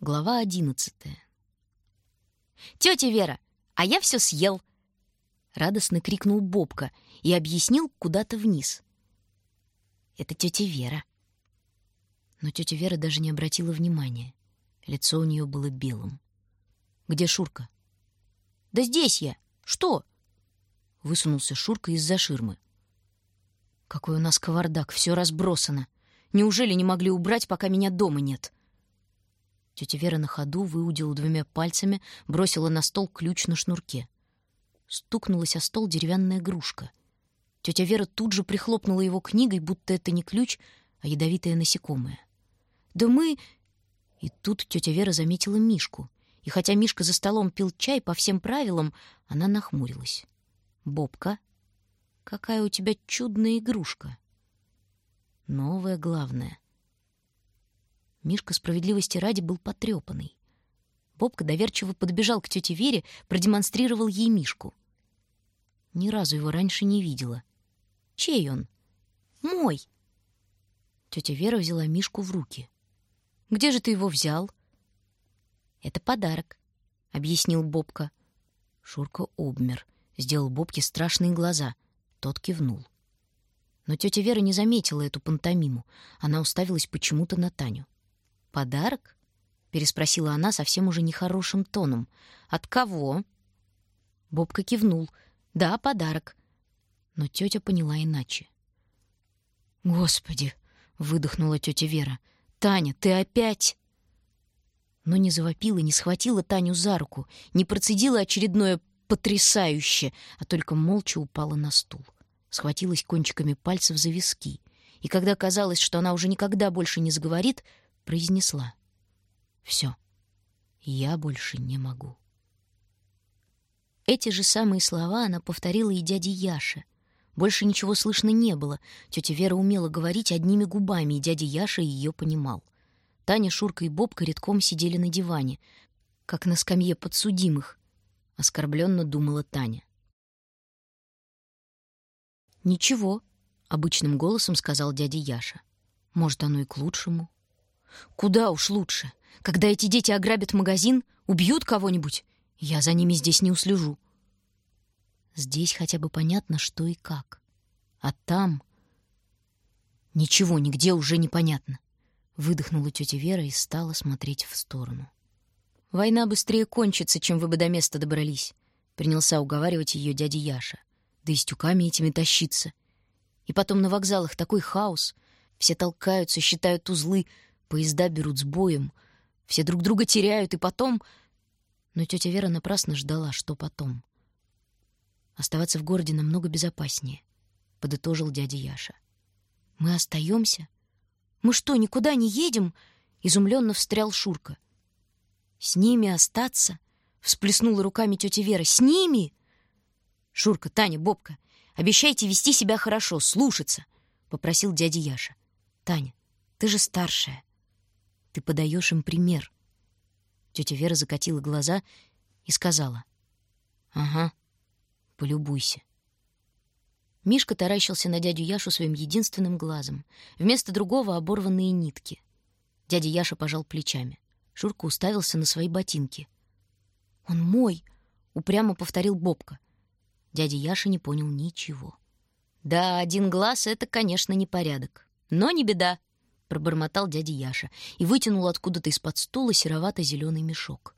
Глава одиннадцатая. «Тетя Вера, а я все съел!» Радостно крикнул Бобка и объяснил куда-то вниз. «Это тетя Вера». Но тетя Вера даже не обратила внимания. Лицо у нее было белым. «Где Шурка?» «Да здесь я! Что?» Высунулся Шурка из-за ширмы. «Какой у нас кавардак, все разбросано. Неужели не могли убрать, пока меня дома нет?» Тетя Вера на ходу выудила двумя пальцами, бросила на стол ключ на шнурке. Стукнулась о стол деревянная игрушка. Тетя Вера тут же прихлопнула его книгой, будто это не ключ, а ядовитое насекомое. «Да мы...» И тут тетя Вера заметила Мишку. И хотя Мишка за столом пил чай по всем правилам, она нахмурилась. «Бобка, какая у тебя чудная игрушка!» «Новая, главное», Мишка справедливости ради был потрепанный. Бобка доверчиво подбежал к тете Вере, продемонстрировал ей Мишку. Ни разу его раньше не видела. Чей он? Мой. Тетя Вера взяла Мишку в руки. Где же ты его взял? Это подарок, объяснил Бобка. Шурка обмер, сделал Бобке страшные глаза. Тот кивнул. Но тетя Вера не заметила эту пантомиму. Она уставилась почему-то на Таню. «Подарок?» — переспросила она совсем уже нехорошим тоном. «От кого?» Бобка кивнул. «Да, подарок». Но тетя поняла иначе. «Господи!» — выдохнула тетя Вера. «Таня, ты опять...» Но не завопила, не схватила Таню за руку, не процедила очередное «потрясающе», а только молча упала на стул. Схватилась кончиками пальцев за виски. И когда казалось, что она уже никогда больше не заговорит, произнесла. «Все, я больше не могу». Эти же самые слова она повторила и дяде Яше. Больше ничего слышно не было. Тетя Вера умела говорить одними губами, и дядя Яша ее понимал. Таня, Шурка и Бобка редком сидели на диване, как на скамье подсудимых. Оскорбленно думала Таня. «Ничего», — обычным голосом сказал дядя Яша. «Может, оно и к лучшему». Куда уж лучше. Когда эти дети ограбят магазин, убьют кого-нибудь, я за ними здесь не услежу. Здесь хотя бы понятно, что и как. А там... Ничего, нигде уже непонятно. Выдохнула тетя Вера и стала смотреть в сторону. «Война быстрее кончится, чем вы бы до места добрались», — принялся уговаривать ее дядя Яша. «Да и с тюками этими тащиться. И потом на вокзалах такой хаос. Все толкаются, считают узлы, Поезда берут с боем, все друг друга теряют, и потом... Но тетя Вера напрасно ждала, что потом. Оставаться в городе намного безопаснее, — подытожил дядя Яша. Мы остаемся? Мы что, никуда не едем? Изумленно встрял Шурка. С ними остаться? Всплеснула руками тетя Вера. С ними? Шурка, Таня, Бобка, обещайте вести себя хорошо, слушаться, — попросил дядя Яша. Таня, ты же старшая. Ты подаешь им пример. Тетя Вера закатила глаза и сказала. «Ага, полюбуйся». Мишка таращился на дядю Яшу своим единственным глазом. Вместо другого — оборванные нитки. Дядя Яша пожал плечами. Шурка уставился на свои ботинки. «Он мой!» — упрямо повторил Бобка. Дядя Яша не понял ничего. «Да, один глаз — это, конечно, непорядок. Но не беда пробормотал дядя Яша и вытянул откуда-то из-под стула серовато-зеленый мешок.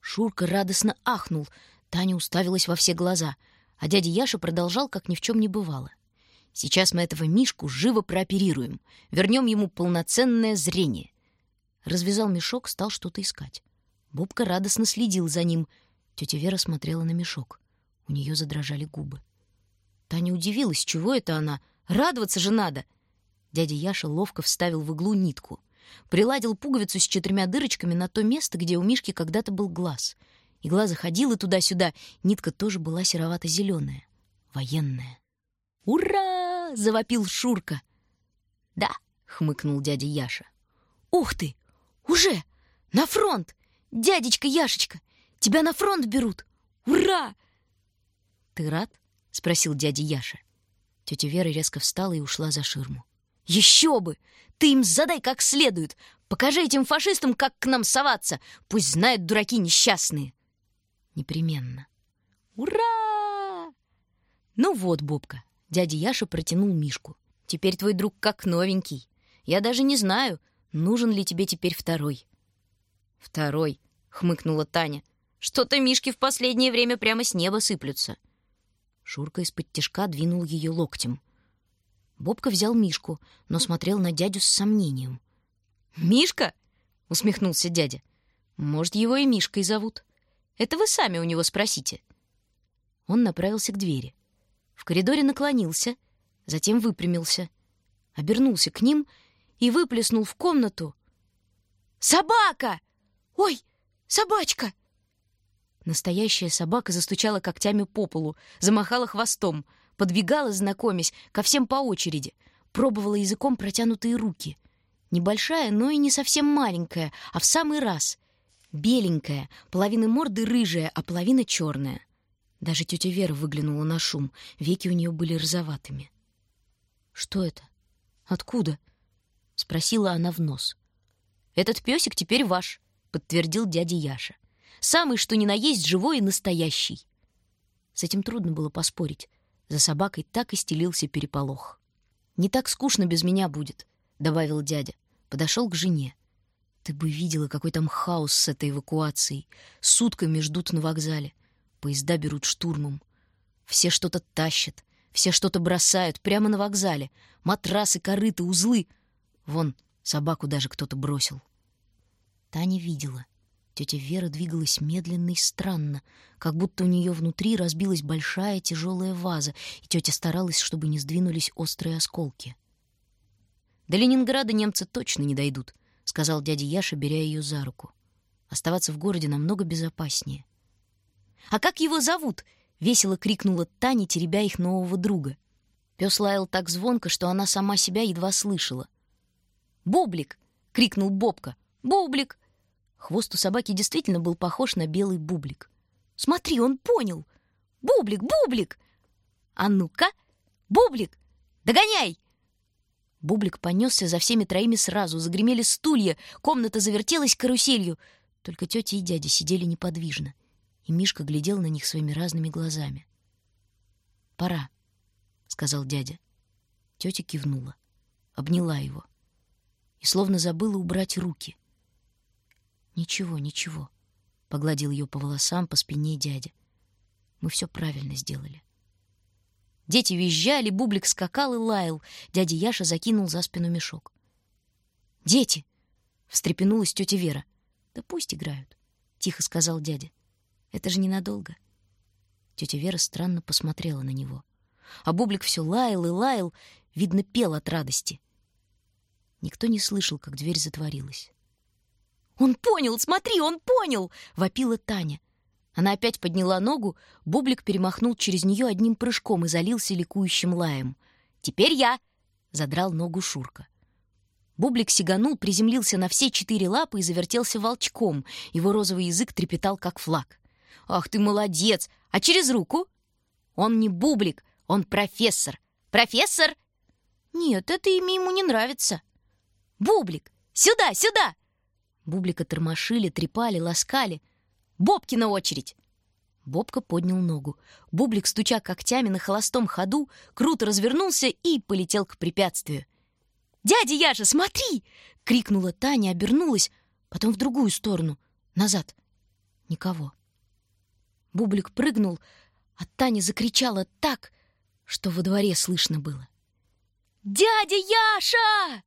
Шурка радостно ахнул, Таня уставилась во все глаза, а дядя Яша продолжал, как ни в чем не бывало. «Сейчас мы этого Мишку живо прооперируем, вернем ему полноценное зрение». Развязал мешок, стал что-то искать. Бобка радостно следил за ним. Тетя Вера смотрела на мешок. У нее задрожали губы. Таня удивилась, чего это она? Радоваться же надо! Дядя Яша ловко вставил в иглу нитку. Приладил пуговицу с четырьмя дырочками на то место, где у Мишки когда-то был глаз. Игла заходила туда-сюда, нитка тоже была серовато-зеленая, военная. «Ура!» — завопил Шурка. «Да», — хмыкнул дядя Яша. «Ух ты! Уже! На фронт! Дядечка Яшечка! Тебя на фронт берут! Ура!» «Ты рад?» — спросил дядя Яша. Тетя Вера резко встала и ушла за ширму. Еще бы! Ты им задай как следует. Покажи этим фашистам, как к нам соваться. Пусть знают дураки несчастные. Непременно. Ура! Ну вот, Бобка, дядя Яша протянул Мишку. Теперь твой друг как новенький. Я даже не знаю, нужен ли тебе теперь второй. Второй, хмыкнула Таня. Что-то Мишки в последнее время прямо с неба сыплются. Шурка из-под тишка двинул ее локтем. Бобка взял Мишку, но смотрел на дядю с сомнением. «Мишка?» — усмехнулся дядя. «Может, его и Мишкой зовут. Это вы сами у него спросите». Он направился к двери. В коридоре наклонился, затем выпрямился, обернулся к ним и выплеснул в комнату. «Собака! Ой, собачка!» Настоящая собака застучала когтями по полу, замахала хвостом, подбегала, знакомясь, ко всем по очереди, пробовала языком протянутые руки. Небольшая, но и не совсем маленькая, а в самый раз. Беленькая, половина морды рыжая, а половина черная. Даже тетя Вера выглянула на шум, веки у нее были розоватыми. «Что это? Откуда?» — спросила она в нос. «Этот песик теперь ваш», — подтвердил дядя Яша. «Самый, что ни на есть, живой и настоящий». С этим трудно было поспорить. За собакой так и стелился переполох. «Не так скучно без меня будет», — добавил дядя. Подошел к жене. «Ты бы видела, какой там хаос с этой эвакуацией. Сутками ждут на вокзале. Поезда берут штурмом. Все что-то тащат, все что-то бросают прямо на вокзале. Матрасы, корыты, узлы. Вон, собаку даже кто-то бросил». Таня видела. Тетя Вера двигалась медленно и странно, как будто у нее внутри разбилась большая тяжелая ваза, и тетя старалась, чтобы не сдвинулись острые осколки. «До Ленинграда немцы точно не дойдут», — сказал дядя Яша, беря ее за руку. «Оставаться в городе намного безопаснее». «А как его зовут?» — весело крикнула Таня, теребя их нового друга. Пес лаял так звонко, что она сама себя едва слышала. «Бублик!» — крикнул Бобка. «Бублик!» Хвост у собаки действительно был похож на белый бублик. «Смотри, он понял! Бублик, бублик! А ну-ка! Бублик! Догоняй!» Бублик понесся за всеми троими сразу, загремели стулья, комната завертелась каруселью. Только тетя и дядя сидели неподвижно, и Мишка глядел на них своими разными глазами. «Пора», — сказал дядя. Тетя кивнула, обняла его и словно забыла убрать руки — «Ничего, ничего», — погладил ее по волосам, по спине дядя. «Мы все правильно сделали». Дети визжали, Бублик скакал и лаял. Дядя Яша закинул за спину мешок. «Дети!» — встрепенулась тетя Вера. «Да пусть играют», — тихо сказал дядя. «Это же ненадолго». Тетя Вера странно посмотрела на него. А Бублик все лаял и лаял, видно, пел от радости. Никто не слышал, как дверь затворилась. «Он понял, смотри, он понял!» — вопила Таня. Она опять подняла ногу, Бублик перемахнул через нее одним прыжком и залился ликующим лаем. «Теперь я!» — задрал ногу Шурка. Бублик сиганул, приземлился на все четыре лапы и завертелся волчком. Его розовый язык трепетал, как флаг. «Ах ты молодец! А через руку?» «Он не Бублик, он профессор! Профессор!» «Нет, это имя ему не нравится!» «Бублик! Сюда, сюда!» Бублика тормошили, трепали, ласкали. «Бобкина очередь!» Бобка поднял ногу. Бублик, стуча когтями на холостом ходу, круто развернулся и полетел к препятствию. «Дядя Яша, смотри!» — крикнула Таня, обернулась, потом в другую сторону, назад. Никого. Бублик прыгнул, а Таня закричала так, что во дворе слышно было. «Дядя Яша!»